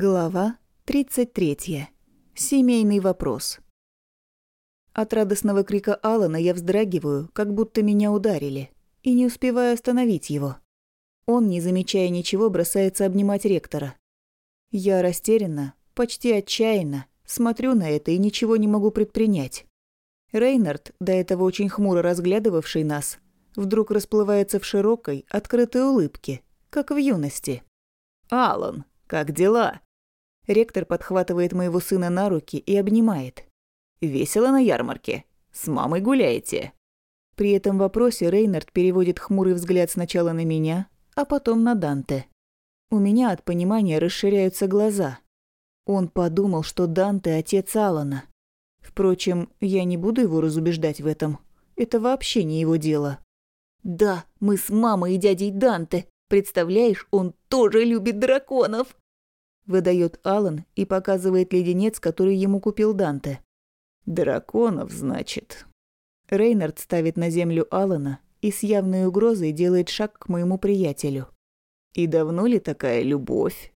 Глава 33. Семейный вопрос. От радостного крика Алана я вздрагиваю, как будто меня ударили, и не успеваю остановить его. Он, не замечая ничего, бросается обнимать ректора. Я растерянно, почти отчаянно, смотрю на это и ничего не могу предпринять. Рейнард, до этого очень хмуро разглядывавший нас, вдруг расплывается в широкой, открытой улыбке, как в юности. «Алан, как дела?» Ректор подхватывает моего сына на руки и обнимает. «Весело на ярмарке? С мамой гуляете?» При этом вопросе Рейнард переводит хмурый взгляд сначала на меня, а потом на Данте. У меня от понимания расширяются глаза. Он подумал, что Данте – отец Алана. Впрочем, я не буду его разубеждать в этом. Это вообще не его дело. «Да, мы с мамой и дядей Данте. Представляешь, он тоже любит драконов!» Выдает Алан и показывает леденец, который ему купил Данте. «Драконов, значит». Рейнард ставит на землю Алана и с явной угрозой делает шаг к моему приятелю. «И давно ли такая любовь?»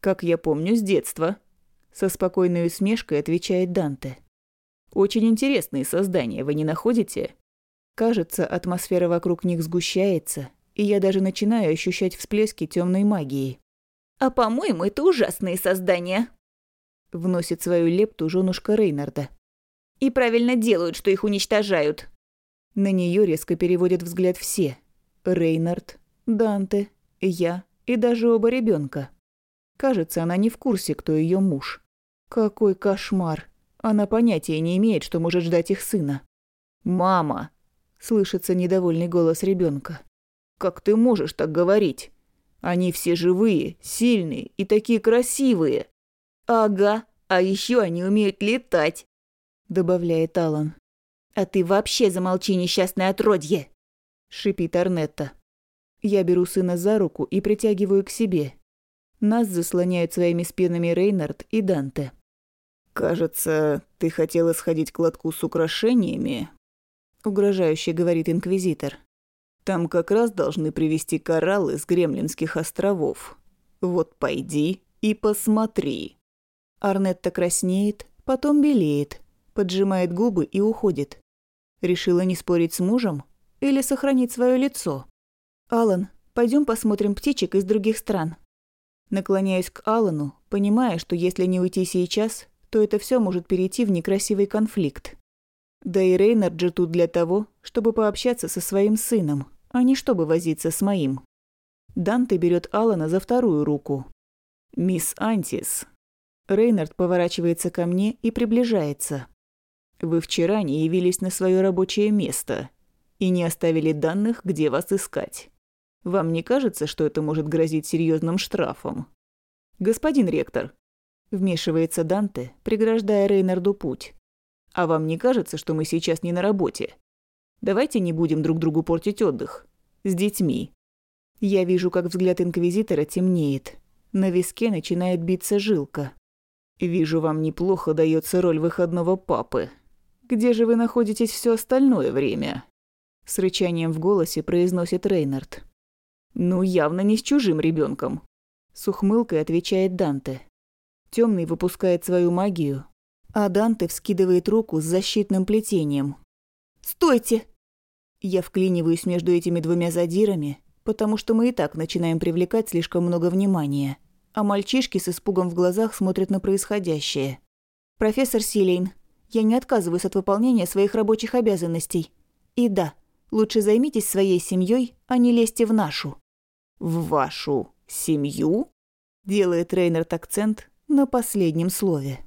«Как я помню, с детства», – со спокойной усмешкой отвечает Данте. «Очень интересные создания, вы не находите?» Кажется, атмосфера вокруг них сгущается, и я даже начинаю ощущать всплески темной магии. «А по-моему, это ужасные создания», – вносит свою лепту женушка Рейнарда. «И правильно делают, что их уничтожают». На нее резко переводят взгляд все. Рейнард, Данте, я и даже оба ребенка. Кажется, она не в курсе, кто ее муж. Какой кошмар. Она понятия не имеет, что может ждать их сына. «Мама!» – слышится недовольный голос ребенка. «Как ты можешь так говорить? Они все живые, сильные и такие красивые». «Ага, а еще они умеют летать», – добавляет Алан. «А ты вообще замолчи, несчастное отродье!» – шипит Арнетта. Я беру сына за руку и притягиваю к себе. Нас заслоняют своими спинами Рейнард и Данте. «Кажется, ты хотела сходить к лотку с украшениями?» Угрожающе говорит Инквизитор. «Там как раз должны привезти кораллы с Гремлинских островов. Вот пойди и посмотри». Арнетта краснеет, потом белеет, поджимает губы и уходит. Решила не спорить с мужем или сохранить свое лицо? «Алан, пойдем посмотрим птичек из других стран». Наклоняюсь к Алану, понимая, что если не уйти сейчас, то это все может перейти в некрасивый конфликт. Да и Рейнард же тут для того, чтобы пообщаться со своим сыном, а не чтобы возиться с моим. Данте берет Алана за вторую руку. «Мисс Антис». Рейнард поворачивается ко мне и приближается. «Вы вчера не явились на свое рабочее место и не оставили данных, где вас искать. Вам не кажется, что это может грозить серьезным штрафом?» «Господин ректор», – вмешивается Данте, преграждая Рейнарду путь. «А вам не кажется, что мы сейчас не на работе? Давайте не будем друг другу портить отдых. С детьми». Я вижу, как взгляд Инквизитора темнеет. На виске начинает биться жилка. «Вижу, вам неплохо дается роль выходного папы. Где же вы находитесь все остальное время?» С рычанием в голосе произносит Рейнард. «Ну, явно не с чужим ребенком. С ухмылкой отвечает Данте. Темный выпускает свою магию, а Данте вскидывает руку с защитным плетением. «Стойте!» Я вклиниваюсь между этими двумя задирами, потому что мы и так начинаем привлекать слишком много внимания, а мальчишки с испугом в глазах смотрят на происходящее. «Профессор Силейн, я не отказываюсь от выполнения своих рабочих обязанностей. И да, лучше займитесь своей семьей, а не лезьте в нашу». «В вашу семью?» – делает Рейнард акцент на последнем слове.